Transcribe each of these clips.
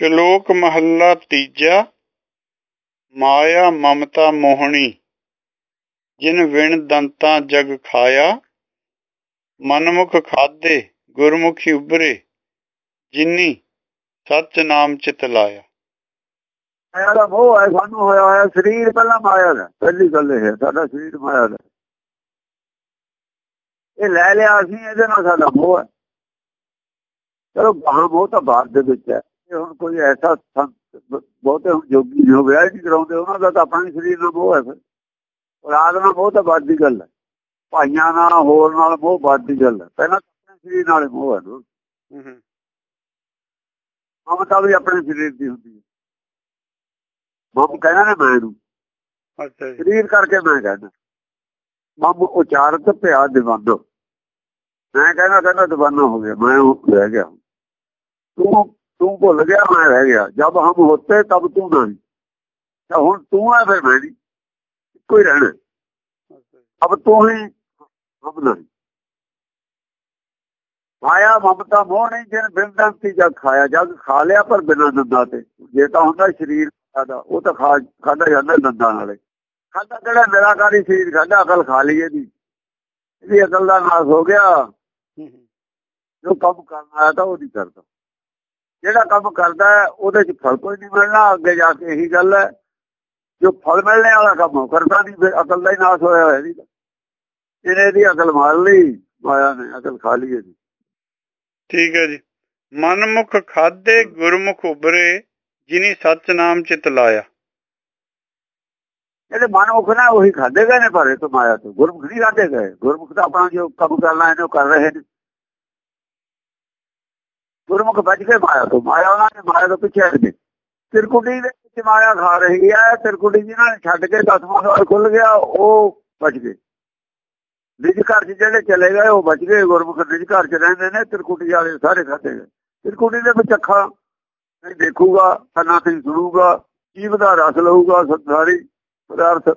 ਸ਼ਲੋਕ ਮਹੱਲਾ ਤੀਜਾ, ਮਾਇਆ ਮਮਤਾ ਮੋਹਣੀ, ਜਿਨ ਵਿਣ ਦੰਤਾਂ ਜਗ ਖਾਇਆ, ਮਨਮੁਖ ਖਾਦੇ, ਗੁਰਮੁਖੀ ਉਬਰੇ ਜਿਨੀ ਸੱਚ ਨਾਮ ਚਿਤ ਲਾਇਆ। ਮਾਇਆ ਦਾ ਮੋਹ ਹੈ, ਸਾਨੂੰ ਹੋਇਆ ਹੋਇਆ, ਸਰੀਰ ਪਹਿਲਾਂ ਮਾਇਆ ਦਾ, ਪਹਿਲੀ ਗੱਲ ਇਹ ਹੈ, ਸਾਡਾ ਸਰੀਰ ਮਾਇਆ ਦਾ। ਇਹ ਲੈ ਲਿਆ ਅਸੀਂ, ਇਹਦੇ ਨਾਲ ਸਾਡਾ ਮੋਹ ਹੈ। ਚਲੋ ਬਾਹਾਂ ਮੋਹ ਤਾਂ ਬਾਹਰ ਦੇ ਵਿੱਚ ਹੈ। ਹੁਣ ਕੋਈ ਐਸਾ ਬਹੁਤੇ ਜੋਗੀ ਜੋ ਵਿਆਹ ਨਹੀਂ ਕਰਾਉਂਦੇ ਉਹਨਾਂ ਦਾ ਤਾਂ ਆਪਣਾ ਸਰੀਰ ਨਾਲ ਮੋਹ ਹੈ ਫਿਰ। ਔਲਾਦ ਨਾਲ ਮੋਹ ਤਾਂ ਬਾਅਦ ਦੀ ਗੱਲ ਹੈ। ਭਾਈਆਂ ਨਾਲ ਹੋਰ ਨਾਲ ਮੋਹ ਬਾਅਦ ਦੀ ਗੱਲ ਹੈ। ਪਹਿਲਾਂ ਆਪਣੇ ਸਰੀਰ ਨਾਲ ਮੋਹ ਹੈ ਨਾ। ਮਮਤਾ ਵੀ ਆਪਣੇ ਸਰੀਰ ਦੀ ਹੁੰਦੀ ਹੈ। ਮਮ ਕਹਿੰਦਾ ਨੇ ਮੈਂ ਨੂੰ। ਅੱਛਾ ਸਰੀਰ ਕਰਕੇ ਮੈਂ ਕਹਿੰਦਾ। ਮਮ ਉਚਾਰਤ ਪਿਆ ਦੀਵਾਨੋ। ਮੈਂ ਕਹਿੰਦਾ ਕਹਿੰਦਾ ਦੀਵਾਨਾ ਹੋ ਗਿਆ ਮੈਂ ਰਹਿ ਗਿਆ। ਤੂੰ ਤੂੰ ਭੁੱਲ ਗਿਆ ਮੈਂ ਰਹਿ ਗਿਆ। ਜਦ ਹਮ ਹੋਤੇ ਤਬ ਤੂੰ ਨਹੀਂ। ਤਾਂ ਹੁਣ ਤੂੰ ਹੈ ਫਿਰ ਮੈਂ ਨਹੀਂ। ਕੋਈ ਰਹਿਣਾ। ਅਬ ਤੂੰ ਹੀ ਹਮ ਨਹੀਂ। ਮਾਇਆ ਮਮਤਾ ਮੋਹ ਨਹੀਂ ਜਿਨ ਬਿੰਦਾਂ ਤੀ ਜਗ ਖਾਇਆ। ਜਗ ਖਾ ਲਿਆ ਪਰ ਬਿਨਾਂ ਦੰਦਾਂ ਤੇ। ਜੇ ਤਾਂ ਹੁੰਦਾ ਸਰੀਰ ਦਾ ਉਹ ਤਾਂ ਖਾ ਖਾਦਾ ਜਾਂਦਾ ਦੰਦਾਂ ਨਾਲੇ। ਖਾਦਾ ਕਿਹੜਾ ਨਿਰਾਕਾਰੀ ਸਰੀਰ ਖਾਦਾ ਅਕਲ ਖਾ ਲਈਏ ਦੀ ਇਹਦੀ ਅਕਲ ਦਾ ਨਾਸ ਹੋ ਗਿਆ। ਜੋ ਕੰਮ ਕਰਨਾ ਆਇਆ ਤਾਂ ਉਹ ਨਹੀਂ ਕਰਦਾ। ਜਿਹੜਾ ਕੰਮ ਕਰਦਾ ਉਹਦੇ 'ਚ ਫਲ ਕੋਈ ਨਹੀਂ ਮਿਲਣਾ ਅੱਗੇ ਜਾ ਕੇ ਇਹੀ ਗੱਲ ਹੈ। ਜੋ ਫਲ ਮਿਲਣੇ ਵਾਲਾ ਕੰਮ ਕਰਦਾ ਨਹੀਂ ਫਿਰ ਅਕਲ ਦਾ ਹੀ ਨਾਸ ਹੋਇਆ ਹੋਇਆ ਜੀ। ਇਹਨੇ ਦੀ ਅਕਲ ਮਾਰ ਲਈ ਮਾਇਆ ਨੇ ਅਕਲ ਖਾ ਲਈ ਇਹਦੀ। ਠੀਕ ਹੈ ਜੀ। ਮਨਮੁਖ ਖਾਦੇ ਗੁਰਮੁਖ ਉਬਰੇ ਜਿਨੀ ਸੱਚ ਨਾਮ ਚਿਤ ਲਾਇਆ। ਇਹਦੇ ਮਨਮੁਖ ਨਾ ਉਹੀ ਖਾਦੇ ਗਏ ਨੇ ਪਰ ਇਹ ਤੋਂ ਮਾਇਆ ਤੋਂ। ਗੁਰਮੁਖ ਨਹੀਂ ਖਾਦੇ ਗਏ। ਗੁਰਮੁਖ ਤਾਂ ਆਪਣਾ ਜੋ ਕੰਮ ਕਰਨਾ ਇਹਨੂੰ ਕਰ ਰਹੇ ਨੇ। ਗੁਰਮੁਖ ਬਚ ਕੇ ਮਾਇਆ ਤੋਂ, ਮਾਇਆ ਉਹਨਾਂ ਨੇ ਮਾਇਆ ਤੋਂ ਪਿੱਛੇ ਹਟ ਗਏ ਤਿਰਕੁਟੀ ਦੇ ਵਿੱਚ ਮਾਇਆ ਖਾ ਰਹੀ ਹੈ ਤਿਰਕੁਟੀ ਜਿਹਨਾਂ ਨੇ ਛੱਡ ਕੇ ਦਸਵਾਂ ਸਾਲ ਖੁੱਲ ਗਿਆ, ਉਹ ਬਚ ਗਏ। ਨਿਜ ਘਰ 'ਚ ਜਿਹੜੇ ਚਲੇ ਗਏ, ਉਹ ਬਚ ਗਏ। ਗੁਰਮੁਖ ਨਿਜ ਘਰ 'ਚ ਰਹਿੰਦੇ ਨੇ, ਤਿਰਕੁਟੀ ਵਾਲੇ ਸਾਰੇ ਖਾਤੇ ਗਏ। ਤਿਰਕੁਟੀ ਦੇ ਵਿੱਚ ਅੱਖਾਂ ਨਹੀਂ ਦੇਖੂਗਾ ਕੰਨਾਂ ਤੇ ਸੁਣੂਗਾ, ਜੀਵ ਦਾ ਰਸ ਲਊਗਾ, ਸੰਸਾਰੀ ਪਦਾਰਥ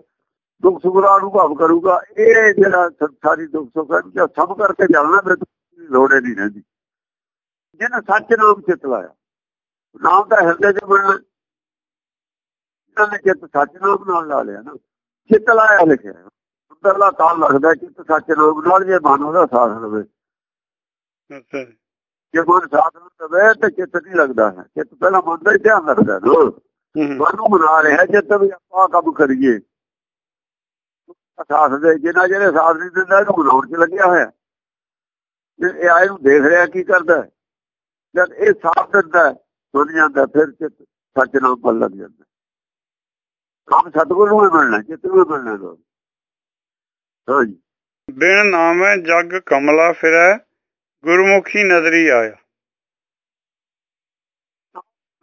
ਦੁੱਖ ਸੁਖ ਦਾ ਅਨੁਭਵ ਕਰੂਗਾ। ਇਹ ਜਿਹੜਾ ਸੰਸਾਰੀ ਦੁੱਖ ਸੁਖ ਹੈ ਸਭ ਕਰਕੇ ਚੱਲਣਾ ਫਿਰ ਲੋੜੇ ਨਹੀਂ ਰਹਿੰਦੀ। ਜਿਹਨੇ ਸੱਚ ਨਾਮ ਚਿਤ ਲਾਇਆ। ਨਾਮ ਤਾਂ ਹਿਰਦੇ 'ਚ ਬਣਨਾ ਜਿਹਨੇ ਚਿੱਤ ਸੱਚ ਨਾਮ ਨਾਲ ਲਾ ਲਿਆ ਨਾ ਚਿੱਤ ਲਾਇਆ ਲਿਖਿਆ। ਅੰਦਰਲਾ ਤਾਂ ਲੱਗਦਾ ਚਿੱਤ ਸੱਚ ਨਾਮ ਨਾਲ ਜੇ ਮਨ ਉਹਦਾ ਸਾਥ ਲਵੇ ਜੇ। ਮਨ ਸਾਥ ਨਾ ਦੇਵੇ ਤੇ ਚਿੱਤ ਨਹੀਂ ਲੱਗਦਾ ਹੈ? ਚਿੱਤ ਪਹਿਲਾਂ ਮਨ ਦਾ ਹੀ ਧਿਆਨ ਰੱਖਦਾ ਨਾ। ਮਨ ਨੂੰ ਬਣਾ ਰਿਹਾ ਚਿੱਤ ਵੀ ਆਪਾਂ ਕੰਮ ਕਰੀਏ। ਸਾਥ ਦੇ ਜਿਨ੍ਹਾਂ ਜਿਹੜੇ ਸਾਥ ਨਹੀਂ ਦਿੰਦਾ ਇਹਨੂੰ ਬਣਾਉਣ 'ਚ ਲੱਗਿਆ ਹੋਇਆ। ਇਹ ਆਏ ਨੂੰ ਦੇਖ ਰਿਹਾ ਕੀ ਕਰਦਾ ਜਦ ਇਹ ਸਾਥ ਦਿੰਦਾ ਸੁਣ ਜਾਂਦਾ ਫਿਰ ਚਿੱਤ ਸੱਚ ਨਾਮ ਪੱਲ ਲੱਗ ਜਾਂਦਾ ਕੰਮ ਸਤਿਗੁਰੂ ਨੂੰ ਮਿਲਣਾ ਚਿੱਤ ਨੂੰ ਮਿਲਣਾ ਲੋ ਹਾਂਜੀ ਬਿਨ ਨਾਮੈ ਜਗ ਕਮਲਾ ਫਿਰੈ ਗੁਰਮੁਖੀ ਨਜ਼ਰੀ ਆਇਆ।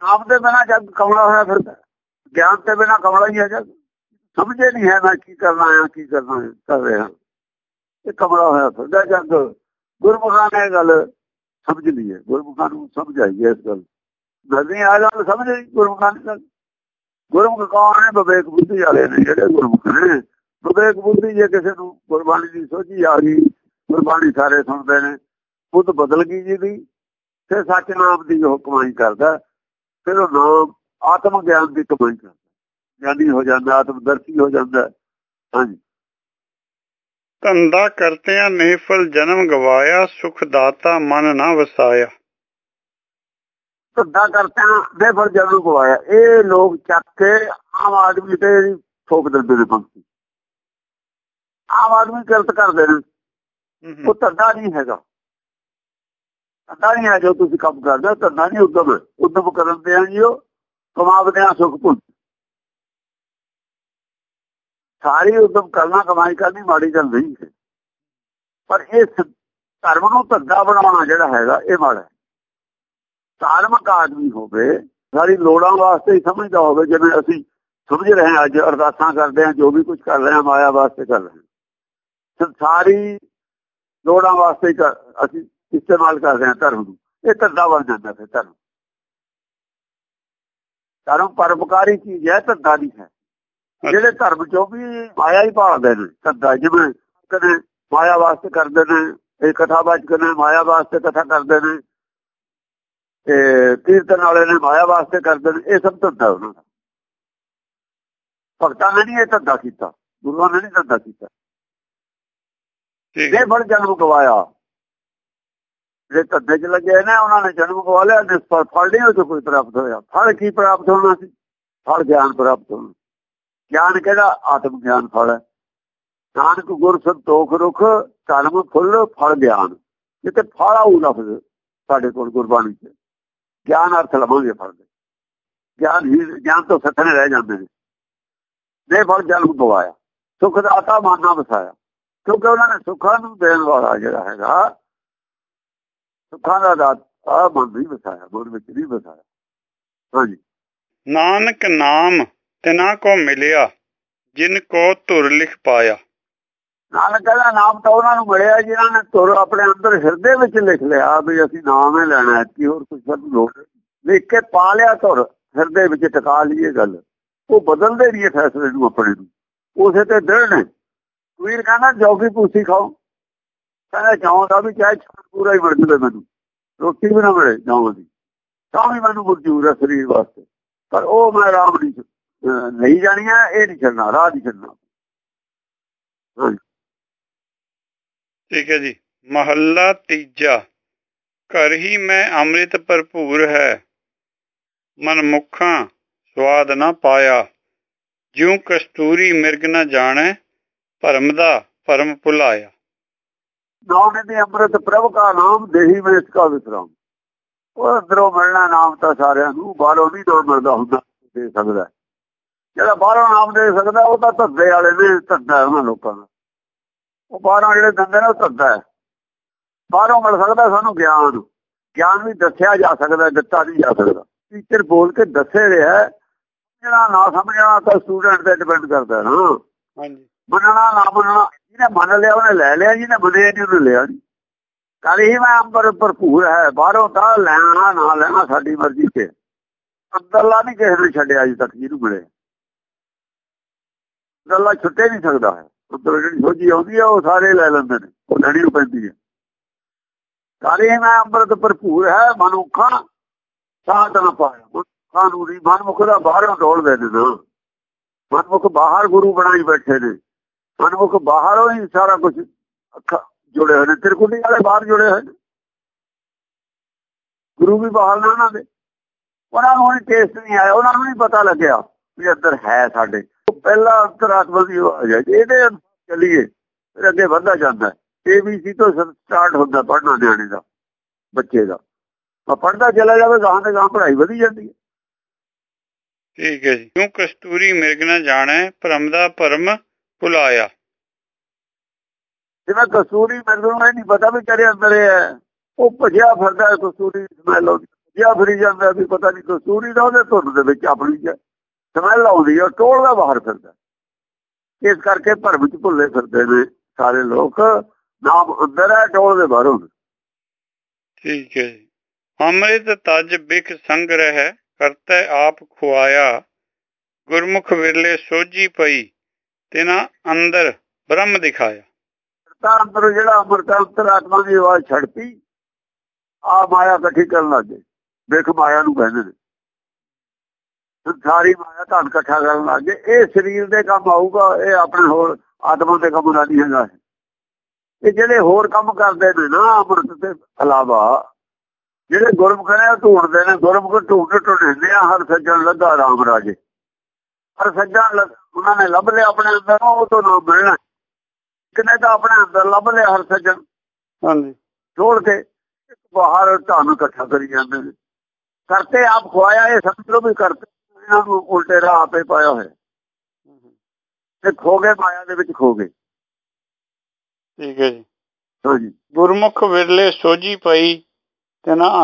ਨਾਮ ਦੇ ਬਿਨਾ ਜਗ ਕਮਲਾ ਹੋਇਆ ਫਿਰਦਾ ਗਿਆਨ ਤੇ ਬਿਨਾ ਕਮਲਾ ਹੀ ਹੈ ਜਗ। ਸਮਝੇ ਨਹੀਂ ਹੈ ਮੈਂ ਕੀ ਕਰਨਾ ਆ ਕੀ ਕਰਨਾ ਕਰ ਰਿਹਾ ਇਹ ਕਮਲਾ ਹੋਇਆ ਫਿਰਦਾ ਜਗ। ਗੁਰਮੁਖਾਂ ਨੇ ਗੱਲ ਸਮਝ ਲਈ ਗੁਰਮੁਖਾਂ ਨੂੰ ਸਮਝ ਆਈ ਇਸ ਗੱਲ। ਨਜ਼ਰੀ ਆ ਗੱਲ ਸਮਝ ਲਈ ਗੁਰਮੁਖਾਂ ਨੇ ਗੁਰਮੁਖ ਕੌਣ ਹੈ? ਵਿਵੇਕ ਬੁੱਧੀ ਵਾਲੇ ਨੇ ਜਿਹੜੇ ਗੁਰਮੁਖ ਨੇ। ਵਿਵੇਕ ਬੁੱਧੀ ਜੇ ਕਿਸੇ ਨੂੰ ਗੁਰਬਾਣੀ ਦੀ ਸੋਝੀ ਆ ਗਈ, ਗੁਰਬਾਣੀ ਸਾਰੇ ਸੁਣਦੇ ਨੇ। ਉਹ ਤਾਂ ਬਦਲ ਗਈ ਜੀ ਦੀ ਫਿਰ ਸੱਚ ਨਾਮ ਦੀ ਉਹ ਕਮਾਈ ਕਰਦਾ। ਫਿਰ ਉਹ ਨਾਮ, ਆਤਮ ਗਿਆਨ ਦੀ ਕਮਾਈ ਕਰਦਾ। ਗਿਆਨੀ ਹੋ ਜਾਂਦਾ, ਆਤਮਦਰਸ਼ੀ ਹੋ ਜਾਂਦਾ। ਹਾਂਜੀ। ਧੰਦਾ ਕਰਤਿਆਂ ਨਿਹਫਲ ਜਨਮ ਗਵਾਇਆ ਸੁਖ ਦਾਤਾ ਮਨ ਨਾ ਵਸਾਇਆ। ਧੰਦਾ ਕਰਤਿਆਂ ਦੇ ਫਲ ਜਨਮ ਗਵਾਇਆ। ਇਹ ਲੋਕ ਚੱਕ ਕੇ ਆਮ ਆਦਮੀ ਤੇ ਠੋਕ ਦਿੰਦੇ ਨੇ ਪੰਕਤੀ ਆਮ ਆਦਮੀ ਕਿਰਤ ਕਰਦੇ ਨੇ। ਉਹ ਧੰਦਾ ਨਹੀਂ ਹੈਗਾ। ਧੰਦਾ ਨਹੀਂ ਹੈ ਜੋ ਤੁਸੀਂ ਕੰਮ ਕਰਦੇ ਹੋ ਧੰਦਾ ਨਹੀਂ ਉਦਮ। ਉਦਮ ਕਰਨ ਦੇ ਆ ਜੀ ਉਹ ਕਮਾਵਦੇ ਆ ਸੁਖ ਭੁੱਲ ਸਾਰੀ ਉਦਮ ਕਰਨਾ ਕਮਾਈ ਕਰਨੀ ਮਾੜੀ ਗੱਲ ਨਹੀਂ ਹੈ। ਪਰ ਇਹ ਧਰਮ ਨੂੰ ਧੰਦਾ ਬਣਾਉਣਾ ਜਿਹੜਾ ਹੈਗਾ, ਇਹ ਮਾੜਾ ਧਾਰਮਿਕ ਆਦਮੀ ਹੋਵੇ, ਸਾਰੀ ਲੋੜਾਂ ਵਾਸਤੇ ਹੀ ਸਮਝਦਾ ਹੋਵੇ, ਜਿਵੇਂ ਅਸੀਂ ਸਮਝ ਰਹੇ ਹਾਂ, ਅੱਜ ਅਰਦਾਸਾਂ ਕਰਦੇ ਹਾਂ, ਜੋ ਵੀ ਕੁਝ ਕਰ ਰਹੇ ਹਾਂ, ਮਾਇਆ ਵਾਸਤੇ ਕਰ ਰਹੇ ਹਾਂ। ਸੰਸਾਰੀ ਲੋੜਾਂ ਵਾਸਤੇ ਅਸੀਂ ਇਸਤੇਮਾਲ ਕਰਦੇ ਹਾਂ ਧਰਮ ਨੂੰ। ਇਹ ਧੰਦਾ ਬਣ ਜਾਂਦਾ ਫਿਰ ਧਰਮ। ਧਰਮ ਪਰਪਕਾਰੀ ਚੀਜ਼ ਹੈ, ਧੰਦਾ ਨਹੀਂ ਹੈ। ਜਿਹੜੇ ਧਰਮ ਚੋਂ ਵੀ ਮਾਇਆ ਹੀ ਭਾਲਦੇ ਨੇ ਧੰਦਾ ਜਿਵੇਂ ਕਦੇ ਮਾਇਆ ਵਾਸਤੇ ਕਰਦੇ ਨੇ ਇਹ ਕਥਾ ਬਾਜ ਕਰਨੇ ਮਾਇਆ ਵਾਸਤੇ ਕਥਾ ਕਰਦੇ ਨੇ ਤੇ ਕੀਰਤਨ ਵਾਲੇ ਨੇ ਮਾਇਆ ਵਾਸਤੇ ਕਰਦੇ ਨੇ ਇਹ ਸਭ ਧੰਦਾ ਉਹਨਾਂ ਦਾ। ਭਗਤਾਂ ਨੇ ਨਹੀਂ ਇਹ ਧੰਦਾ ਕੀਤਾ ਗੁਰੂਆਂ ਨੇ ਨਹੀਂ ਧੰਦਾ ਕੀਤਾ। ਠੀਕ ਇਹ ਫਲ ਜਨਮ ਗਵਾਇਆ ਜੇ ਧੰਦੇ 'ਚ ਲੱਗੇ ਨੇ ਉਹਨਾਂ ਨੇ ਜਨਮ ਗਵਾ ਲਿਆ ਨਿਸਫਲ ਫਲ ਨਹੀਂ ਉਹ ਕੋਈ ਪ੍ਰਾਪਤ ਹੋਇਆ। ਫਲ ਕੀ ਪ੍ਰਾਪਤ ਹੋਣਾ ਸੀ? ਫਲ ਗਿਆਨ ਪ੍ਰਾਪਤ ਹੋਣਾ। ਗਿਆਨ ਕਿਹੜਾ ਆਤਮ ਗਿਆਨ ਫਲ ਹੈ। ਨਾਨਕ ਗੁਰ ਸੰਤੋਖ ਰੁਖ ਕਲਮ ਫੁੱਲ, ਫਲ ਗਿਆਨ। ਜਿੱਤੇ ਫਲ ਆਉ ਲਫ਼ਜ਼ ਸਾਡੇ ਕੋਲ ਗੁਰਬਾਣੀ 'ਚ। ਗਿਆਨ ਅਰਥ ਲਵਾਂਗੇ ਫਲ ਦੇ। ਗਿਆਨ ਹੀ ਗਿਆਨ ਤੋਂ ਸੱਤਨੇ ਰਹਿ ਜਾਂਦੇ ਨੇ। ਦੇ ਫਲ ਜਨਮ ਗਵਾਇਆ ਸੁਖ ਦਾਤਾ ਮਾਨਾ ਵਸਾਇਆ। ਕਿਉਂਕਿ ਉਹਨਾਂ ਨੇ ਸੁੱਖਾਂ ਨੂੰ ਦੇਣ ਵਾਲਾ ਜਿਹੜਾ ਹੈਗਾ, ਸੁੱਖਾਂ ਦਾ ਦਾਤਾ ਮਨ ਵੀ ਵਸਾਇਆ, ਮਨ ਵਿੱਚ ਨਹੀਂ ਵਸਾਇਆ। ਹਾਂਜੀ। ਨਾਨਕ ਨਾਮ ਤਿਨਾ ਕੋ ਮਿਲਿਆ, ਜਿਨ ਕੋ ਧੁਰ ਲਿਖ ਪਾਇਆ। ਨਾਨਕ ਦਾ ਨਾਮ ਤਾਂ ਉਹਨਾਂ ਨੂੰ ਮਿਲਿਆ, ਜਿਨ੍ਹਾਂ ਨੇ ਤੁਰ ਆਪਣੇ ਅੰਦਰ ਹਿਰਦੇ ਵਿੱਚ ਲਿਖ ਲਿਆ ਵੀ ਅਸੀਂ ਨਾਮ ਹੀ ਲੈਣਾ ਹੈ, ਕਿ ਹੋਰ ਕੁਝ ਲੋੜ ਲਿਖ ਕੇ ਪਾ ਲਿਆ ਤੁਰ ਹਿਰਦੇ ਵਿੱਚ ਟਿਕਾ ਲਈਏ ਗੱਲ। ਉਹ ਬਦਲਦੇ ਨਹੀਂ ਫੈਸਲੇ ਨੂੰ ਆਪਣੇ ਨੂੰ। ਉਸੇ ਤੇ ਦ੍ਰਿੜ ਨੇ ਵੀਰ ਕਹਿੰਦਾ ਜੋਗੀ ਪੂਸੀ ਖਾਓ। ਕਹਿੰਦਾ ਚਾਹੁੰਦਾ ਵੀ ਚਾਹੇ ਛਾਣ ਪੂਰਾ ਹੀ ਮਿਲ ਜਵੇ ਮੈਨੂੰ। ਰੋਟੀ ਵੀ ਨਾ ਮਿਲੇ ਚਾਹੁੰ ਦੀ। ਤਾਂ ਵੀ ਮੈਨੂੰ ਮਨਜ਼ੂਰ ਹੈ ਸਰੀਰ ਵਾਸਤੇ। ਪਰ ਉਹ ਮੈਂ ਆਰਾਮ ਨਹੀਂ ਨਹੀਂ ਜਾਣੀ ਹੈ ਇਹ ਨਹੀਂ ਛੱਡਣਾ ਰਾਹ ਨਹੀਂ ਛੱਡਣਾ। ਠੀਕ ਹੈ ਜੀ। ਮਹੱਲਾ ਤੀਜਾ। ਘਰ ਹੀ ਮੈਂ ਅੰਮ੍ਰਿਤ ਭਰਪੂਰ ਹੈ। ਮਨ ਮੁਖਾਂ ਸਵਾਦ ਨਾ ਪਾਇਆ। ਜਿਉ ਕਸਤੂਰੀ ਮਿਰਗ ਨਾ ਜਾਣੈ ਭਰਮ ਦਾ ਭਰਮ ਭੁਲਾਇਆ। ਨਾਮ ਦੇ ਅੰਮ੍ਰਿਤ ਪ੍ਰਭ ਕਾ ਨਾਮ ਦੇਹੀ ਵਿੱਚ ਕਾ ਵਿਸਰਾਮ। ਉਹ ਅੰਦਰੋਂ ਮਿਲਣਾ ਨਾਮ ਤਾਂ ਸਾਰਿਆਂ ਨੂੰ ਬਾਹਰੋਂ ਨਹੀਂ ਨਾਮ ਮਿਲਦਾ ਹੁੰਦਾ ਦੇ ਸਕਦਾ। ਜਿਹੜਾ ਬਾਹਰੋਂ ਨਾਮ ਦੇ ਸਕਦਾ ਉਹ ਤਾਂ ਧੱਦੇ ਵਾਲੇ ਨੇ ਧੱਦਾ ਉਹਨਾਂ ਲੋਕਾਂ ਦਾ। ਉਹ ਬਾਹਰੋਂ ਜਿਹੜੇ ਦਿੰਦੇ ਨੇ ਉਹ ਧੱਦਾ ਹੈ। ਬਾਹਰੋਂ ਮਿਲ ਸਕਦਾ ਸਾਨੂੰ ਗਿਆਨ। ਗਿਆਨ ਵੀ ਦੱਸਿਆ ਜਾ ਸਕਦਾ ਦਿੱਤਾ ਨਹੀਂ ਜਾ ਸਕਦਾ। ਟੀਚਰ ਬੋਲ ਕੇ ਦੱਸੇ ਰਿਹਾ ਜਿਹੜਾ ਨਾ ਸਮਝਣਾ ਤਾਂ ਸਟੂਡੈਂਟ ਤੇ ਡਿਪੈਂਡ ਕਰਦਾ ਨਾ। ਹਾਂਜੀ। ਮੰਨਣਾ ਨਾ ਮੰਨਣਾ ਜਿਹਨੇ ਮੰਨ ਲਿਆ ਉਹਨੇ ਲੈ ਲਿਆ ਜਿਹਨੇ ਮੰਨਿਆ ਨਹੀਂ ਉਹਨੇ ਲਿਆ ਨਹੀਂ। ਕੱਲ ਹੀ ਮੈਂ ਅੰਬਰ ਭਰਪੂਰ ਹੈ ਬਾਹਰੋਂ ਤਾਂ ਲੈਣਾ ਨਾ ਲੈਣਾ ਸਾਡੀ ਮਰਜ਼ੀ ਤੇ। ਅੰਦਰਲਾ ਨਹੀਂ ਕਿਸੇ ਨੇ ਛੱਡਿਆ ਅਜੇ ਤੱਕ ਜਿਹਨੂੰ ਮਿਲੇ ਗੱਲਾਂ ਛੁੱਟੇ ਨਹੀਂ ਸਕਦਾ। ਹੈ ਉੱਧਰ ਜਿਹੜੀ ਸੋਝੀ ਆਉਂਦੀ ਹੈ ਉਹ ਸਾਰੇ ਲੈ ਲੈਂਦੇ ਨੇ। ਉਹ ਲੈਣੀ ਪੈਂਦੀ ਹੈ ਕਾਲੇ ਮੈਂ ਅੰਮ੍ਰਿਤ ਭਰਪੂਰ ਹੈ, ਮਨੁੱਖਾਂ ਸਾਧ ਨਾ ਪਾਇਆ ਮਨੁੱਖਾਂ ਨੂੰ ਨਹੀਂ, ਮਨਮੁਖ ਦਾ ਬਾਹਰੋਂ ਡੋਲਦੇ ਨੇ ਨਾ। ਮਨਮੁਖ ਬਾਹਰ ਗੁਰੂ ਬਣਾਈ ਬੈਠੇ ਨੇ। ਮਨਮੁਖ ਬਾਹਰੋਂ ਹੀ ਸਾਰਾ ਕੁਝ ਜੁੜੇ ਹੋਏ ਨੇ। ਤਿਰਕੁਟੀ ਵਾਲੇ ਬਾਹਰ ਜੁੜੇ ਹੋਏ ਨੇ। ਗੁਰੂ ਵੀ ਬਾਹਰ ਨੇ ਉਹਨਾਂ ਦੇ। ਉਹਨਾਂ ਨੂੰ ਟੇਸਟ ਨਹੀਂ ਆਇਆ। ਉਹਨਾਂ ਨੂੰ ਨਹੀਂ ਪਤਾ ਲੱਗਿਆ ਵੀ ਅੰਦਰ ਹੈ ਸਾਡੇ। ਪਹਿਲਾ ਅੰਤਰਾਤਮਾ ਦੀ ਆਵਾਜ਼ ਹੈ ਇਹਦੇ ਚੱਲੀਏ ਫਿਰ ਅੱਗੇ ਵਧਦਾ ਜਾਂਦਾ ਏਬੀਸੀ ਤੋਂ ਸਟਾਰਟ ਹੁੰਦਾ ਪੜ੍ਹਨਾ ਨਿਆਣੇ ਦਾ ਬੱਚੇ ਦਾ। ਆ ਪੜ੍ਹਦਾ ਚਲਾ ਜਾਵੇ ਗਾਂ ਤੇ ਗਾਂ ਪੜ੍ਹਾਈ ਵਧੀ ਜਾਂਦੀ ਹੈ। ਠੀਕ ਹੈ ਜੀ। ਕਿਉਂ ਕਸਤੂਰੀ ਮਿਰਗ ਨਾ ਜਾਣੈ ਭਰਮ ਦਾ ਭਰਮ ਭੁਲਾਇਆ। ਜਿਵੇਂ ਕਸੂਰੀ ਇਹ ਨਹੀਂ ਪਤਾ ਵੀ ਤੇਰੇ ਅੰਦਰ ਹੈ। ਉਹ ਭਜਿਆ ਫਿਰਦਾ ਕਸੂਰੀ ਸਮੈਲ ਆਉਂਦੀ। ਭਜਿਆ ਫਿਰੀ ਜਾਂਦਾ ਵੀ ਪਤਾ ਨਹੀਂ ਕਸੂਰੀ ਦਾ ਉਹਦੇ ਧੁੰਦ ਦੇ ਵਿੱਚ ਆਪਣੀ ਹੈ। ਸਮੈਲ ਆਉਂਦੀ ਹੈ ਟੋਲਦਾ ਬਾਹਰ ਫਿਰਦਾ ਇਸ ਕਰਕੇ ਭਰਮ ਚ ਭੁੱਲੇ ਫਿਰਦੇ ਨੇ ਸਾਰੇ ਲੋਕ। ਨਾਮ ਅੰਦਰ ਹੈ ਟੋਲਦੇ ਬਾਹਰੋਂ ਠੀਕ ਹੈ ਅੰਮ੍ਰਿਤ ਤਜ ਬਿਖ ਸੰਗ ਰਹਿ ਕਰਤੈ ਆਪ ਖੁਆਇਆ। ਗੁਰਮੁਖ ਵਿਰਲੇ ਸੋਝੀ ਪਈ ਤਿਨਾ ਅੰਦਰ ਬ੍ਰਹਮ ਦਿਖਾਇਆ। ਤਾਂ ਅੰਦਰ ਜਿਹੜਾ ਅੰਮ੍ਰਿਤ ਅੰਤਰ ਆਤਮਾ ਦੀ ਆਵਾਜ਼ ਛੱਡਤੀ ਆ ਮਾਇਆ ਇਕੱਠੀ ਕਰਨ ਲੱਗੇ ਵੇਖ ਮਾਇਆ ਨੂੰ ਕਹਿੰਦੇ ਨੇ। ਸਾਰੀ ਮਾਇਆ ਧਨ ਇਕੱਠਾ ਕਰਨ ਲੱਗੇ ਇਹ ਸਰੀਰ ਦੇ ਕੰਮ ਆਊਗਾ ਇਹ ਆਪਣੇ ਹੋਰ ਆਤਮਾ ਦੇ ਕੰਮ ਦਾ ਨਹੀਂ ਹੈਗਾ ਇਹ। ਜਿਹੜੇ ਹੋਰ ਕੰਮ ਕਰਦੇ ਨੇ ਨਾ ਅੰਮ੍ਰਿਤ ਦੇ ਇਲਾਵਾ ਜਿਹੜੇ ਗੁਰਮੁਖ ਨੇ ਢੂੰਡਦੇ ਨੇ। ਗੁਰਮੁਖ ਢੂੰਡ ਢੂੰਡਦੇ ਆ ਹਰ ਸੱਜਣ ਲੱਗਾ ਰਾਮ ਰਾਜੇ। ਹਰ ਸੱਜਣ ਉਹਨਾਂ ਨੇ ਲੱਭ ਲਿਆ ਆਪਣੇ ਅੰਦਰ ਉਹ ਤੋਂ ਨਾ ਮਿਲਣਾ। ਕਿਨੇ ਤਾਂ ਆਪਣੇ ਅੰਦਰ ਲੱਭ ਲਿਆ ਹਰ ਸੱਜਣ। ਹਾਂਜੀ। ਛੋੜ ਕੇ ਬਾਹਰ ਧਨ ਇਕੱਠਾ ਕਰੀ ਜਾਂਦੇ ਨੇ। ਕਰਤੇ ਆਪ ਖਵਾਇਆ ਇਹ ਸਮਝ ਲਓ ਵੀ ਕਰਤੇ। ਇਹਨਾਂ ਨੂੰ ਉਲਟੇ ਰਾਹ ਆਪੇ ਪਾਇਆ ਹੋਇਆ। ਤੇ ਖੋ ਗਏ ਮਾਇਆ ਦੇ ਵਿੱਚ ਖੋ ਗਏ। ਠੀਕ ਹੈ ਜੀ। ਹਾਂਜੀ। ਗੁਰਮੁਖ ਵਿਰਲੇ ਸੋਝੀ ਪਈ ਤਿਨਾ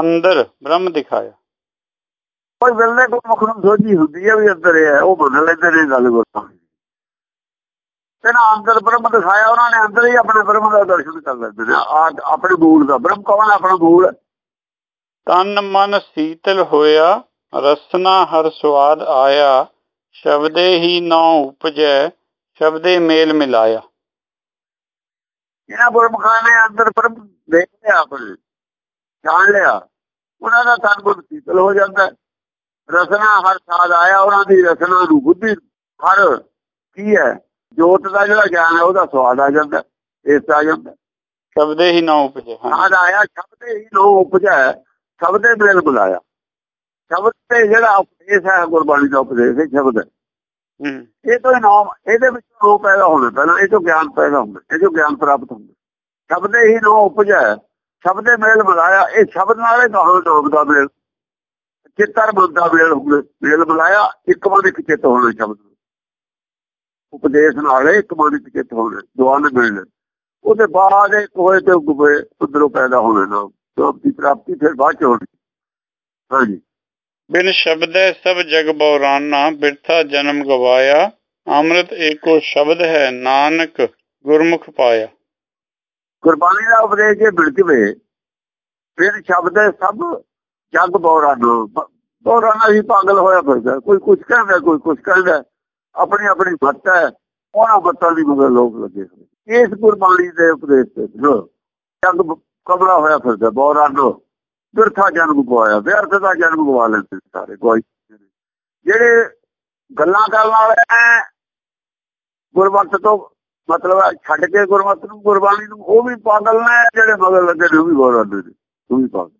ਅੰਦਰ ਬ੍ਰਹਮ ਦਿਖਾਇਆ। ਕੋਈ ਵੇਲੇ ਕੋ ਮੁਖ ਨੂੰ ਸੋਝੀ ਹੁੰਦੀ ਹੈ ਵੀ ਅੰਦਰ ਹੈ ਉਹ ਮੰਨ ਲੈਂਦੇ ਨੇ ਗੱਲ ਗੁਰਬਾਣੀ ਤੇ ਨਾ ਅੰਦਰ ਬ੍ਰਹਮ ਦਿਖਾਇਆ ਉਹਨਾਂ ਨੇ ਅੰਦਰ ਹੀ ਆਪਣੇ ਬ੍ਰਹਮ ਦਾ ਦਰਸ਼ਨ ਕਰ ਲੈਂਦੇ ਨੇ। ਆਪਣੇ ਮੂਲ ਦਾ ਬ੍ਰਹਮ ਕੌਣ ਆਪਣਾ ਮੂਲ ਤਨ ਮਨ ਸੀਤਲ ਹੋਇਆ ਰਸਨਾ ਹਰ ਸਵਾਦ ਆਇਆ ਸ਼ਬਦੇ ਹੀ ਨਾ ਉਪਜੈ ਸ਼ਬਦੇ ਮੇਲ ਮਿਲਾਇਆ। ਇਹਨਾਂ ਗੁਰਮੁਖਾਂ ਨੇ ਅੰਦਰ ਬ੍ਰਹਮ ਦੇਖ ਲਿਆ ਆਪਣੇ ਜਾਣ ਲਿਆ। ਉਹਨਾਂ ਦਾ ਤਨ ਬੁੱਧ ਸੀਤਲ ਹੋ ਜਾਂਦਾ ਰਸਨਾ ਹਰ ਸਾਧ ਆਇਆ ਉਹਨਾਂ ਦੀ ਰਸਨਾ ਨੂੰ ਬੁੱਧੀ ਹਰ ਕੀ ਹੈ? ਜੋਤ ਦਾ ਜਿਹੜਾ ਗਿਆਨ ਹੈ ਉਹਦਾ ਸਵਾਦ ਆ ਜਾਂਦਾ ਇਸ ਆ ਜਾਂਦਾ ਸ਼ਬਦੇ ਹੀ ਨਾ ਉਪਜੇ ਸਾਧ ਆਇਆ ਸ਼ਬਦੇ ਹੀ ਨੋ ਉਪਜਾ ਸ਼ਬਦੇ ਮੇਲ ਬੁਲਾਇਆ ਸ਼ਬਦ ਤੇ ਜਿਹੜਾ ਉਪਦੇਸ਼ ਹੈ ਗੁਰਬਾਣੀ ਦਾ ਉਪਦੇਸ਼ ਹੈ ਸ਼ਬਦ ਹੂੰ। ਇਹ ਤੋਂ ਨਾਮ ਇਹਦੇ ਵਿੱਚ ਨੋ ਪੈਦਾ ਹੋਣਾ ਪਹਿਲਾਂ ਇਹ ਤੋਂ ਗਿਆਨ ਪੈਦਾ ਹੁੰਦਾ ਇਹ ਤੋਂ ਗਿਆਨ ਪ੍ਰਾਪਤ ਹੁੰਦਾ। ਸ਼ਬਦੇ ਹੀ ਨੋ ਉਪਜਾ ਸ਼ਬਦੇ ਮੇਲ ਮਿਲਾਇਆ ਇਹ ਸ਼ਬਦ ਨਾਲੇ ਗਾਹਾਂ ਨਾਮ ਦਾ ਮੇਲ ਚਿੱਤਰ ਮਨ ਦਾ ਮੇਲ ਹੋਵੇ ਮੇਲ ਮਿਲਾਇਆ ਇੱਕ ਮਨ ਇੱਕ ਚਿੱਤ ਹੋਣਾ ਸ਼ਬਦ ਉਪਦੇਸ਼ ਨਾਲੇ ਇੱਕ ਮਨ ਇੱਕ ਚਿੱਤ ਹੋਣਾ ਦੁਆ ਨੇ ਮਿਲਣਾ ਉਹਦੇ ਬਾਅਦ ਇੱਕ ਹੋਏ ਤੇ ਉਧਰੋਂ ਪੈਦਾ ਹੋਣਾ ਨਾਮ ਸਭ ਦੀ ਪ੍ਰਾਪਤੀ ਫਿਰ ਬਾਅਦ ਚ ਹੋਣੀ। ਹਾਂਜੀ। ਬਿਨ ਸ਼ਬਦੈ ਸਭ ਜਗ ਬੌਰਾਨਾ, ਬਿਰਥਾ ਜਨਮ ਗਵਾਇਆ, ਅੰਮ੍ਰਿਤ ਏਕੋ ਸ਼ਬਦ ਹੈ ਨਾਨਕ, ਗੁਰਮੁਖ ਪਾਇਆ। ਗੁਰਬਾਣੀ ਦਾ ਉਪਦੇਸ਼ ਜੇ ਮਿਲ ਫਿਰ ਸ਼ਬਦ ਹੈ ਸਭ ਜਗ ਬੌਰਾਨਾ ਬੌਰਾਨਾ ਹੀ ਪਾਗਲ ਹੋਇਆ ਫਿਰਦਾ। ਕੋਈ ਕੁਝ ਕਹਿੰਦਾ, ਕੋਈ ਕੁਝ ਕਹਿੰਦਾ, ਆਪਣੀ ਆਪਣੀ ਮੱਤ ਹੈ, ਉਹਨਾਂ ਮੱਤਾਂ ਦੀ ਮਗਰ ਲੋਕ ਲੱਗੇ ਹੋਏ। ਇਸ ਗੁਰਬਾਣੀ ਦੇ ਉਪਦੇਸ਼ ਤੇ ਜਗ ਕਬਲਾ ਹੋਇਆ ਫਿਰਦਾ, ਬੌਰਾਨਾ। ਬਿਰਥਾ ਜਨਮ ਗਵਾਇਆ ਵਿਅਰਥ ਦਾ ਜਨਮ ਗਵਾ ਲੈਂਦੇ ਸਾਰੇ ਗਵਾਈ ਜਿਹੜੇ। ਗੱਲਾਂ ਕਰਨ ਵਾਲੇ ਗੁਰਮਤ ਤੋਂ ਮਤਲਬ ਛੱਡ ਕੇ ਗੁਰਮਤ ਨੂੰ, ਗੁਰਬਾਣੀ ਨੂੰ, ਉਹ ਵੀ ਪਾਗਲ ਨੇ, ਜਿਹੜੇ ਮਗਰ ਲੱਗੇ ਨੇ, ਉਹ ਵੀ ਗੌਰਵ ਨੇ, ਉਹ ਵੀ ਪਾਗਲ।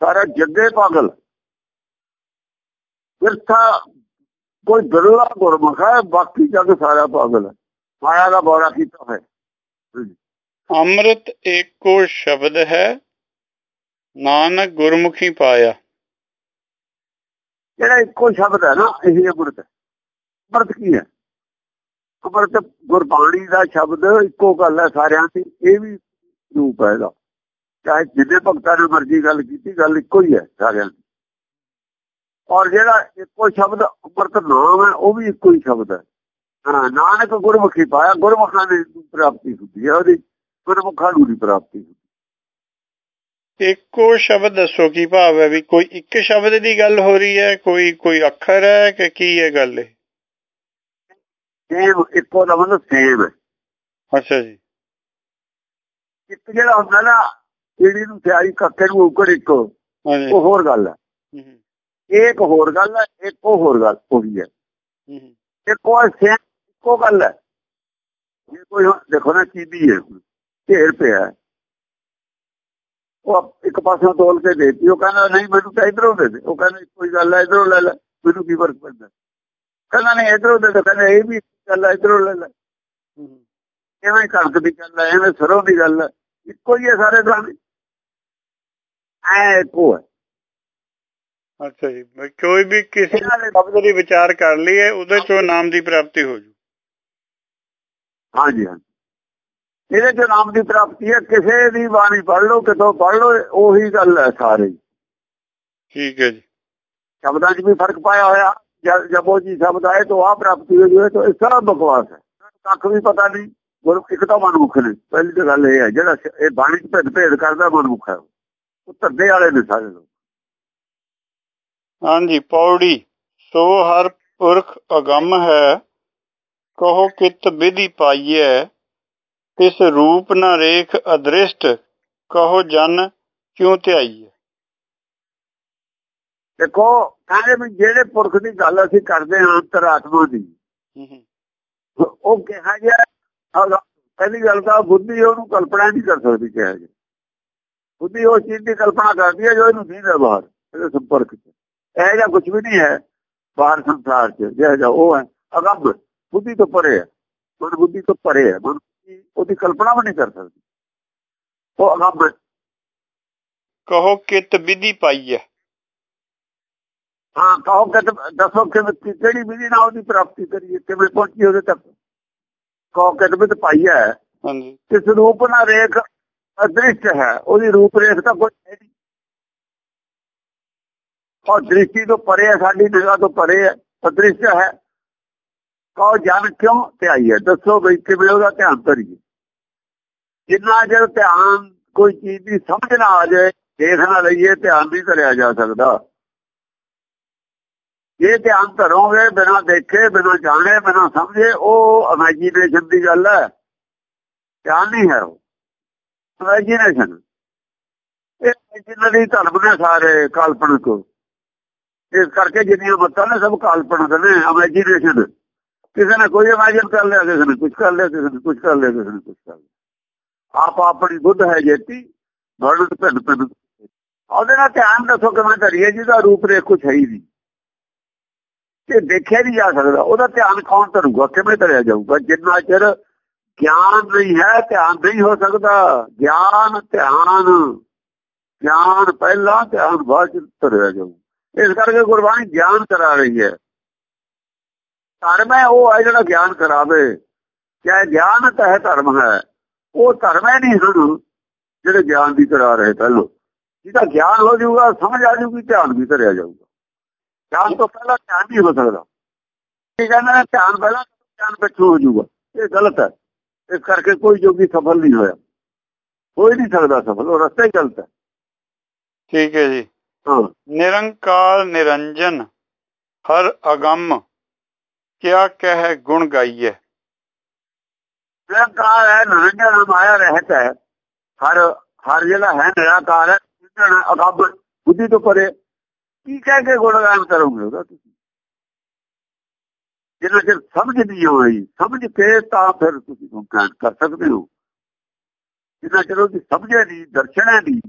ਸਾਰਾ ਜੱਗੇ ਪਾਗਲ। ਬਿਰਥਾ ਕੋਈ ਬਿਰਲਾ ਗੁਰਮੁਖ ਹੈ, ਬਾਕੀ ਜਗ ਸਾਰਾ ਪਾਗਲ ਹੈ। ਮਾਇਆ ਦਾ ਬੋਰਾ ਕੀਤਾ ਹੈ ਅੰਮ੍ਰਿਤ ਇੱਕੋ ਸ਼ਬਦ ਹੈ ਨਾਨਕ ਗੁਰਮੁਖੀ ਪਾਇਆ। ਜਿਹੜਾ ਇੱਕੋ ਸ਼ਬਦ ਹੈ ਨਾ, ਇਹ ਅੰਮ੍ਰਿਤ ਹੈ। ਅੰਮ੍ਰਿਤ ਕੀ ਹੈ? ਅੰਮ੍ਰਿਤ ਗੁਰਬਾਣੀ ਦਾ ਸ਼ਬਦ ਇੱਕੋ ਗੱਲ ਹੈ ਸਾਰਿਆਂ ਦੀ, ਇਹ ਵੀ ਰੂਪ ਹੈ ਇਹਦਾ। ਚਾਹੇ ਜਿੱਦੇ ਭਗਤਾਂ ਨੇ ਮਰਜ਼ੀ ਗੱਲ ਕੀਤੀ, ਗੱਲ ਇੱਕੋ ਹੀ ਹੈ ਸਾਰਿਆਂ ਦੀ। ਔਰ ਜਿਹੜਾ ਇੱਕੋ ਸ਼ਬਦ ਅੰਮ੍ਰਿਤ ਨਾਮ ਹੈ, ਉਹ ਵੀ ਇੱਕੋ ਹੀ ਸ਼ਬਦ ਹੈ। ਹਾਂ, ਨਾਨਕ ਗੁਰਮੁਖੀ ਪਾਇਆ, ਗੁਰਮੁਖਾਂ ਦੀ ਪ੍ਰਾਪਤੀ ਹੁੰਦੀ ਹੈ, ਉਹਦੀ ਗੁਰਮੁਖਾਂ ਨੂੰ ਦੀ ਪ੍ਰਾਪਤੀ ਹੁੰਦੀ। ਇੱਕੋ ਸ਼ਬਦ ਦੱਸੋ ਕੀ ਭਾਵ ਹੈ ਵੀ ਕੋਈ ਇੱਕ ਸ਼ਬਦ ਦੀ ਗੱਲ ਹੋ ਰਹੀ ਹੈ ਕੋਈ ਕੋਈ ਅੱਖਰ ਹੈ ਕਿ ਕੀ ਹੈ ਗੱਲ ਇਹ ਇੱਕੋ ਦਾ ਮਤਲਬ ਹੈ। ਅੱਛਾ ਜੀ। ਇੱਕ ਜਿਹੜਾ ਹੁੰਦਾ ਨਾ ਜਿਹੜੀ ਨੂੰ ਸਿਆਰੀ ਕੱਕੇ ਨੂੰ ਉੱਕੜ ਇੱਕੋ ਉਹ ਹੋਰ ਗੱਲ ਹੈ। ਇੱਕ ਹੋਰ ਗੱਲ ਹੈ ਇੱਕ ਹੋਰ ਗੱਲ ਉਹੀ ਹੈ। ਇੱਕੋ ਸੇਮ ਇੱਕੋ ਗੱਲ ਹੈ। ਇਹ ਕੋਈ ਦੇਖੋ ਨਾ ਚੀਦੀ ਹੈ ਢੇਰ ਪਿਆ ਹੈ। ਉਹ ਇੱਕ ਪਾਸੋਂ ਤੋਲ ਕੇ ਦੇਤੀ। ਉਹ ਕਹਿੰਦਾ ਨਹੀਂ ਮੈਨੂੰ ਤਾਂ ਇਧਰੋਂ ਦੇ ਦੇ। ਉਹ ਕਹਿੰਦਾ ਕੋਈ ਗੱਲ ਹੈ ਇਧਰੋਂ ਲੈ ਲੈ ਮੈਨੂੰ ਕੀ ਫ਼ਰਕ ਪੈਂਦਾ? ਕਹਿੰਦਾ ਨਹੀਂ ਇਧਰੋਂ ਦੇ ਦੇ। ਕਹਿੰਦਾ ਇਹ ਵੀ ਗੱਲ ਹੈ ਇਧਰੋਂ ਲੈ ਲੈ। ਐਵੇਂ ਕਣਕ ਦੀ ਗੱਲ ਹੈ ਐਵੇਂ ਸਰੋਂ ਦੀ ਗੱਲ ਹੈ ਇੱਕੋ ਹੀ ਹੈ ਸਾਰੇ ਦਾਣੇ ਐ ਇੱਕੋ ਹੈ ਅੱਛਾ ਜੀ ਕੋਈ ਵੀ ਕਿਸੇ ਸ਼ਬਦ ਦੀ ਵਿਚਾਰ ਕਰ ਲਈਏ ਉਹਦੇ ਚੋਂ ਨਾਮ ਦੀ ਪ੍ਰਾਪਤੀ ਹੋ ਜੂ। ਹਾਂਜੀ ਹਾਂਜੀ। ਇਹਦੇ ਚ ਨਾਮ ਦੀ ਪ੍ਰਾਪਤੀ ਹੈ ਕਿਸੇ ਦੀ ਬਾਣੀ ਪੜ੍ਹ ਲਓ ਕਿਤੋਂ ਪੜ੍ਹ ਲਓ ਉਹੀ ਗੱਲ ਹੈ ਸਾਰੇ। ਠੀਕ ਹੈ ਜੀ। ਸ਼ਬਦਾਂ 'ਚ ਵੀ ਫ਼ਰਕ ਪਾਇਆ ਹੋਇਆ ਜ- ਜਪੋ ਜੀ ਸ਼ਬਦ ਆਏ ਤਾਂ ਆ ਪ੍ਰਾਪਤੀ ਹੋ ਜਾਏ ਤਾਂ ਇਹ ਸਭ ਬਕਵਾਸ ਹੈ। ਕੱਖ ਵੀ ਪਤਾ ਨਹੀਂ ਗੁਰ ਇੱਕ ਤਾਂ ਮਨਮੁਖ ਨੇ ਪਹਿਲੀ ਤਾਂ ਗੱਲ ਇਹ ਹੈ ਜਿਹੜਾ ਇਹ ਬਾਣੀ 'ਚ ਭੇਦ ਭੇਦ ਕਰਦਾ ਮਨਮੁਖ ਹੈ ਉਹ। ਧੱਦੇ ਵਾਲੇ ਨੇ ਸਾਰੇ ਲੋਕ। ਹਾਂਜੀ ਪੌੜੀ ਸੋ ਹਰ ਪੁਰਖ ਅਗੰਮ ਹੈ ਕਹੋ ਕਿਤ ਵਿਧੀ ਪਾਈਐ ਤਿਸ ਰੂਪ ਨ ਰੇਖ ਅਦ੍ਰਿਸ਼ਟ ਕਹੋ ਜਨ ਕਿਉ ਧਿਆਈਐ? ਦੇਖੋ ਕਹਿੰਦੇ ਵੀ ਜਿਹੜੇ ਪੁਰਖ ਦੀ ਗੱਲ ਅਸੀਂ ਕਰਦੇ ਹਾਂ ਅੰਤਰਾਤਮਾ ਦੀ ਉਹ ਕਿਹਾ ਗਿਆ ਪਹਿਲੀ ਗੱਲ ਤਾਂ ਬੁੱਧੀ ਉਹਨੂੰ ਕਲਪਨਾ ਨਹੀਂ ਕਰ ਸਕਦੀ ਕਿਹਾ ਗਿਆ। ਬੁੱਧੀ ਉਹ ਚੀਜ਼ ਦੀ ਕਲਪਨਾ ਕਰਦੀ ਹੈ ਜੋ ਇਹਨੂੰ ਦੀਦਾ ਬਾਹਰ ਇਹਦੇ ਸੰਪਰਕ 'ਚ। ਇਹ ਜਿਹਾ ਕੁਝ ਵੀ ਨਹੀਂ ਹੈ ਬਾਹਰ ਸੰਸਾਰ 'ਚ ਜਿਹੜਾ ਜਿਹਾ ਉਹ ਹੈ ਅਗੰਭ ਬੁੱਧੀ ਤੋਂ ਪਰੇ ਹੈ। ਮਨ ਬੁੱਧੀ ਤੋਂ ਪਰੇ ਹੈ ਮਨ ਉਹਦੀ ਕਲਪਨਾ ਵੀ ਨਹੀਂ ਕਰ ਸਕਦੀ। ਉਹ ਅਗੰਭ ਹੈ। ਕਹੋ ਕਿਤ ਵਿਧੀ ਪਾਈਐ ਹਾਂ। ਕਹੋ ਕਿ ਦੱਸੋ ਕਿ ਕਿਹੜੀ ਵਿਧੀ ਨਾਲ ਉਹਦੀ ਪ੍ਰਾਪਤੀ ਕਰੀਏ ਕਿਵੇਂ ਪਹੁੰਚੀ ਉਹਦੇ ਤੱਕ। ਕਹੋ ਕਿ ਵਿਧ ਪਾਈ ਹੈ। ਹਾਂਜੀ। ਕਿਸ ਰੂਪ ਨਾਲ ਰੇਖ ਅਦ੍ਰਿਸ਼ਟ ਹੈ ਉਹਦੀ ਰੂਪ ਰੇਖ ਤਾਂ ਕੋਈ ਹੈ ਨਹੀਂ। ਉਹ ਦ੍ਰਿਸ਼ਟੀ ਤੋਂ ਪਰੇ ਹੈ ਸਾਡੀ ਨਿਗਾਹ ਤੋਂ ਪਰੇ ਹੈ ਅਦ੍ਰਿਸ਼ਟ ਹੈ। ਕਹੋ ਜਨ ਕਿਉਂ ਧਿਆਈ ਹੈ? ਦੱਸੋ ਬਈ ਕਿਵੇਂ ਉਹਦਾ ਧਿਆਨ ਧਰੀਏ। ਜਿੰਨਾ ਚਿਰ ਧਿਆਨ ਕੋਈ ਚੀਜ਼ ਦੀ ਸਮਝ ਨਾ ਆ ਜਾਏ, ਦੇਖ ਨਾ ਲਈਏ, ਧਿਆਨ ਨਹੀਂ ਧਰਿਆ ਜਾ ਸਕਦਾ। ਜੇ ਧਿਆਨ ਧਰੋਗੇ, ਬਿਨਾਂ ਦੇਖੇ, ਬਿਨਾਂ ਜਾਣੇ, ਬਿਨਾਂ ਸਮਝੇ, ਉਹ ਇਮੇਜਿਨੇਸ਼ਨ ਦੀ ਗੱਲ ਹੈ। ਧਿਆਨ ਨਹੀਂ ਹੈ ਉਹ। ਇਮੇਜਿਨੇਸ਼ਨ ਇਹ ਇਮੇਜਿਨਰੀ ਧਰਮ ਨੇ ਸਾਰੇ ਕਾਲਪਨਿਕ। ਇਸ ਕਰਕੇ ਜਿੰਨੀਆਂ ਮੱਤਾਂ ਨੇ ਸਭ ਕਾਲਪਨਿਕ ਨੇ ਇਮੇਜਿਨੇਸ਼ਨ ਕਿਸੇ ਨੇ ਕੋਈ ਇਮੇਜਿਨ ਕਰ ਲਿਆ, ਕਿਸੇ ਨੇ ਕੁਝ ਕਰ ਲਿਆ, ਕਿਸੇ ਨੇ ਕੁਝ ਕਰ ਲਿਆ, ਕਿਸੇ ਨੇ ਕੁਝ ਕਰ ਲਿਆ। ਆਪ ਆਪਣੀ ਬੁੱਧ ਹੈ ਜੇਤੀ ਵਰਣਤ ਭਿੰਨ ਭਿੰਨ। ਉਹਦੇ ਨਾਲ ਧਿਆਨ ਦੱਸੋ ਕਿਵੇਂ ਕਰੀਏ, ਜਿਹਦਾ ਰੂਪ ਰੇਖ ਕੁਛ ਹੈ ਹੀ ਨਹੀਂ। ਕਿ ਦੇਖਿਆ ਨਹੀਂ ਜਾ ਸਕਦਾ, ਉਹਦਾ ਧਿਆਨ ਕੌਣ ਧਰੂਗਾ, ਕਿਵੇਂ ਧਰਿਆ ਜਾਊਗਾ? ਜਿੰਨਾ ਚਿਰ ਗਿਆਨ ਨਹੀਂ ਹੈ, ਧਿਆਨ ਨਹੀਂ ਹੋ ਸਕਦਾ। ਗਿਆਨ, ਧਿਆਨ, ਗਿਆਨ ਪਹਿਲਾਂ, ਧਿਆਨ ਬਾਅਦ ਚ ਧਰਿਆ ਜਾਊ। ਇਸ ਕਰਕੇ ਗੁਰਬਾਣੀ ਗਿਆਨ ਕਰਾ ਰਹੀ ਹੈ। ਧਰਮ ਹੈ ਉਹ ਹੈ ਜਿਹੜਾ ਗਿਆਨ ਕਰਾਵੇ। ਚਾਹੇ ਗਿਆਨ ਹੈ ਧਰਮ ਹੈ ਉਹ ਧਰਮ ਹੈ ਨਹੀਂ ਹਨ ਜਿਹੜੇ ਗਿਆਨ ਦੀ ਕਰਾ ਰਹੇ ਪਹਿਲਾਂ। ਜਿਹਦਾ ਗਿਆਨ ਹੋ ਜਾਊਗਾ ਸਮਝ ਆ ਜਾਊਗੀ ਧਿਆਨ ਵੀ ਧਰਿਆ ਜਾਊਗਾ। ਗਿਆਨ ਤੋਂ ਪਹਿਲਾਂ ਧਿਆਨ ਨਹੀਂ ਹੋ ਸਕਦਾ। ਇਹ ਕਹਿੰਦਾ ਧਿਆਨ ਪਹਿਲਾਂ ਗਿਆਨ ਪਿੱਛੋਂ ਹੋ ਜਾਊਗਾ। ਇਹ ਗਲਤ ਹੈ। ਇਸ ਕਰਕੇ ਕੋਈ ਜੋਗੀ ਸਫਲ ਨਹੀਂ ਹੋਇਆ। ਕੋਈ ਨਹੀਂ ਸਕਦਾ ਸਫਲ ਉਹ ਰਸਤਾ ਹੀ ਗਲਤ ਹੈ। ਠੀਕ ਹੈ ਜੀ। ਹਾਂ। ਨਿਰੰਕਾਰ ਨਿਰੰਜਨ ਹਰ ਅਗੰਮ ਕਿਆ ਕਹਿ ਗੁਣ ਗਾਈਏ ਨਿਰੰਕਾਰ ਹੈ ਨਿਰੰਜਨ ਮਾਇਆ ਰਹਿਤ ਹੈ। ਹਰ ਹਰ ਜਿਹੜਾ ਹੈ ਨਿਰਾਕਾਰ ਹੈ ਨਿਰੰਜਨ ਅਗੰਮ ਬੁੱਧੀ ਤੋਂ ਪਰੇ। ਕੀ ਕਹਿ ਕੇ ਗੁਣਗਾਨ ਕਰੋਗੇ ਉਹਦਾ ਤੁਸੀਂ? ਜਿੰਨਾ ਚਿਰ ਸਮਝ ਨਹੀਂ ਹੋਈ ਸਮਝ ਕੇ ਤਾਂ ਫਿਰ ਤੁਸੀਂ ਗੁਣਗਾਨ ਕਰ ਸਕਦੇ ਹੋ। ਜਿੰਨਾ ਚਿਰ ਉਹਦੀ ਸਮਝੇ ਨਹੀਂ ਦਰਸ਼ਨਾ ਨਹੀਂ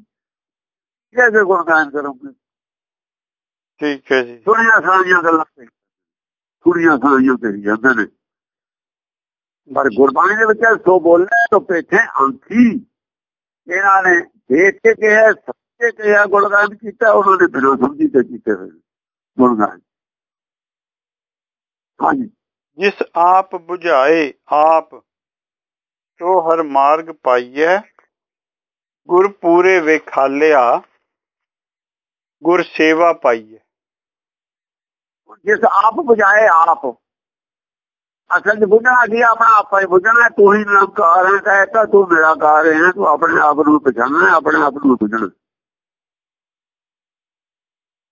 ਕਹਿ ਕੇ ਗੁਣਗਾਨ ਕਰੋਗੇ? ਠੀਕ ਹੈ ਜੀ। ਸੁਣੀਆਂ ਸਾਰੀਆਂ ਗੱਲਾਂ ਕੁੜੀਆਂ ਸਾਰੀਆਂ ਤੇ ਜਾਂਦੇ ਨੇ ਪਰ ਗੁਰਬਾਣੀ ਦੇ ਵਿੱਚ ਸੋ ਬੋਲਣਾ ਤੋਂ ਪੇਛੇ ਅੰਖੀ। ਇਹਨਾਂ ਨੇ ਦੇਖ ਕੇ ਕਿਹਾ ਸੱਚੇ ਕਿਹਾ, ਗੁਣਗਾਨ ਕੀਤਾ, ਉਹਨਾਂ ਨੇ ਬਿਨਾਂ ਸਮਝੀ ਤੇ ਕੀਤੇ ਹੋਏ ਗੁਣਗਾਨ। ਹਾਂਜੀ। ਜਿਸ ਆਪ 부ਝਾਏ ਆਪ ਸੋ ਹਰ ਮਾਰਗ ਪਾਈਐ। ਗੁਰ ਪੂਰੇ ਵੇਖਾਲਿਆ, ਗੁਰ ਸੇਵਾ ਪਾਈਐ। ਜਿਸ ਆਪ ਬੁਝਾਏ ਆਪ। ਅਸਲ ਚ ਬੁਝਣਾ ਕੀ ਆਪਣਾ ਆਪਾ ਹੀ ਬੁਝਣਾ ਤੂੰ ਹੀ ਨਿਰੰਕਾਰ ਹੈ ਕਹਿਤਾ ਤੂੰ ਨਿਰਾਕਾਰ ਹੈ, ਤੂੰ ਆਪਣੇ ਆਪ ਨੂੰ ਪਛਾਣਨਾ ਆਪਣੇ ਆਪ ਨੂੰ ਬੁਝਣਾ।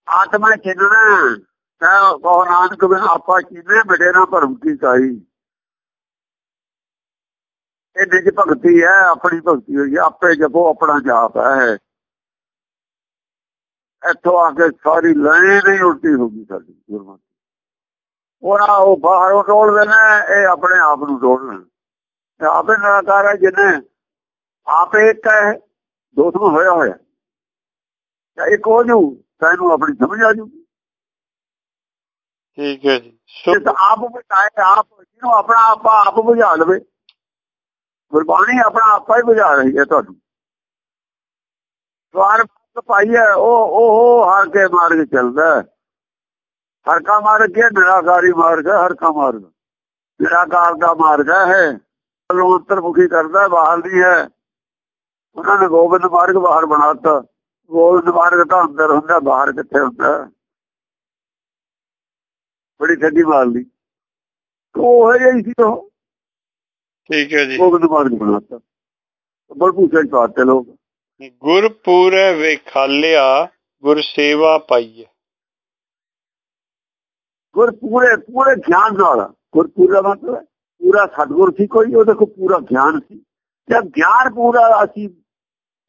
ਆਤਮਾ ਚਿੰਨਣਾ ਤਾਂ ਕੋ ਨਾਨਕ ਬਿਨ ਆਪਾ ਚੀਨੇ ਮਿਟੇ ਨਾ ਭਰਮ ਕੀ ਕਾਈ ਇਹ ਨਿਜ ਭਗਤੀ ਹੈ, ਆਪਣੀ ਭਗਤੀ ਹੋਈ ਆਪੇ ਜਪੋ, ਆਪਣਾ ਜਾਪ ਹੈ। ਇੱਥੋਂ ਆ ਕੇ ਸਾਰੀ ਲਾਈਨ ਹੀ ਉਲਟੀ ਹੋ ਗਈ ਸਾਡੀ ਗੁਰਮਤਿ ਉਹਨਾਂ ਉਹ ਬਾਹਰੋਂ ਟੋਲਦੇ ਨੇ ਇਹ ਆਪਣੇ ਆਪ ਨੂੰ ਟੋਲਣ ਆਪੇ ਨਿਰਾਕਾਰ ਹੈ ਜਿਹਨੇ ਆਪੇ ਇੱਕ ਹੈ ਦੋਸਤ ਹੋਇਆ ਹੋਇਆ। ਜਾਂ ਇੱਕ ਹੋ ਜੂ ਤੈਨੂੰ ਆਪਣੀ ਸਮਝ ਆ ਜੂ ਠੀਕ ਹੈ ਜੀ। ਆਪ ਬੁਝਾਏ ਆਪ ਜਿਹਨੂੰ ਆਪਣਾ ਆਪਾ ਆਪ ਬੁਝਾ ਲਵੇ। ਗੁਰਬਾਣੀ ਆਪਣਾ ਆਪਾ ਹੀ ਬੁਝਾ ਰਹੀ ਹੈ ਤੁਹਾਨੂੰ। ਸਵਾਰ ਪਾਈ ਹੈ ਉਹ ਉਹ ਹਰ ਕੇ ਮਾਰਗ ਚੱਲਦਾ ਹਰ ਕਾ ਮਾਰਗ ਕੇ ਨਿਰਾਕਾਰੀ ਮਾਰਗ ਹੈ ਹਰ ਕਾ ਮਾਰਗ। ਨਿਰਾਕਾਰ ਦਾ ਮਾਰਗ ਹੈ ਲੋਤਰ ਮੁਖੀ ਕਰਦਾ ਬਾਹਰ ਨਹੀਂ ਹੈ। ਉਹਨਾਂ ਨੇ ਗੋਬਿੰਦ ਮਾਰਗ ਬਾਹਰ ਬਣਾਤਾ ਗੋਬਿੰਦ ਮਾਰਗ ਤਾਂ ਅੰਦਰ ਹੁੰਦਾ ਬਾਹਰ ਕਿੱਥੇ ਹੁੰਦਾ? ਬੜੀ ਠੱਗੀ ਮਾਰ ਲਈ। ਉਹ ਹੈ ਸੀ ਉਹ। ਠੀਕ ਹੈ ਜੀ। ਗੋਬਿੰਦ ਮਾਰਗ ਬਣਾਤਾ ਬਲਪੂ ਸੇ ਪਾਤੇ ਲੋਕ। ਗੁਰ ਪੂਰੇ ਵੇਖਾਲਿਆ ਗੁਰ ਸੇਵਾ ਪਾਈਐ। ਗੁਰ ਪੂਰੇ ਗਿਆਨ ਨਾਲ। ਗੁਰ ਪੂਰਾ ਮਤਲਬ ਪੂਰਾ ਸਤਗੁਰ ਸੀ ਕੋਈ ਉਹਦੇ ਕੋਲ ਪੂਰਾ ਗਿਆਨ ਸੀ। ਜਦ ਗਿਆਨ ਪੂਰਾ ਅਸੀਂ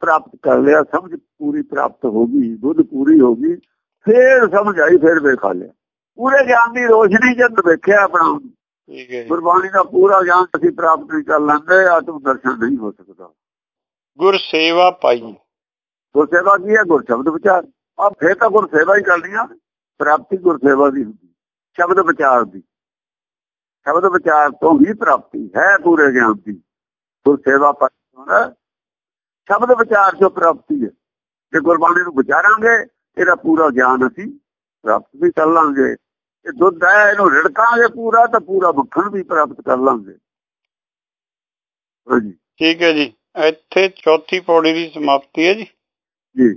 ਪ੍ਰਾਪਤ ਕਰ ਲਿਆ ਸਮਝ ਪੂਰੀ ਪ੍ਰਾਪਤ ਹੋ ਗਈ ਬੁੱਧ ਪੂਰੀ ਹੋ ਗਈ ਫੇਰ ਸਮਝ ਆਈ ਫੇਰ ਵੇਖਾ ਲਿਆ ਪੂਰੇ ਗਿਆਨ ਦੀ ਰੋਸ਼ਨੀ ਜਦ ਵੇਖਿਆ ਆਪਣਾ ਠੀਕ ਹੈ ਗੁਰਬਾਣੀ ਦਾ ਪੂਰਾ ਗਿਆਨ ਅਸੀਂ ਪ੍ਰਾਪਤ ਨਹੀਂ ਕਰ ਲੈਂਦੇ ਆਤਮ ਦਰਸ਼ਨ ਨਹੀਂ ਹੋ ਸਕਦਾ। ਗੁਰ ਸੇਵਾ ਪਾਈਐ ਗੁਰ ਸੇਵਾ ਕੀ ਹੈ? ਗੁਰ ਸ਼ਬਦ ਵਿਚਾਰ। ਆ ਫੇਰ ਤਾਂ ਗੁਰ ਸੇਵਾ ਹੀ ਕਰਨੀ ਆ। ਪ੍ਰਾਪਤੀ ਗੁਰ ਸੇਵਾ ਦੀ ਹੁੰਦੀ। ਸ਼ਬਦ ਵਿਚਾਰ ਦੀ। ਸ਼ਬਦ ਵਿਚਾਰ ਤੋਂ ਹੀ ਪ੍ਰਾਪਤੀ ਹੈ ਪੂਰੇ ਗਿਆਨ ਦੀ। ਗੁਰ ਸੇਵਾ ਪਰ ਸ਼ਬਦ ਵਿਚਾਰ ਤੋਂ ਪ੍ਰਾਪਤੀ ਹੈ। ਜੇ ਗੁਰਬਾਣੀ ਨੂੰ ਵਿਚਾਰਾਂਗੇ ਇਹਦਾ ਪੂਰਾ ਗਿਆਨ ਅਸੀਂ ਪ੍ਰਾਪਤ ਵੀ ਕਰ ਲਾਂਗੇ। ਇਹ ਦੁੱਧ ਹੈ ਇਹਨੂੰ ਰਿੜਕਾਂਗੇ ਪੂਰਾ ਤਾਂ ਪੂਰਾ ਮੱਖਣ ਵੀ ਪ੍ਰਾਪਤ ਕਰ ਲਾਂਗੇ। ਹਾਂਜੀ। ਠੀਕ ਹੈ ਜੀ। ਇੱਥੇ ਚੌਥੀ ਪੌੜੀ ਦੀ ਸਮਾਪਤੀ ਹੈ ਜੀ। ਜੀ।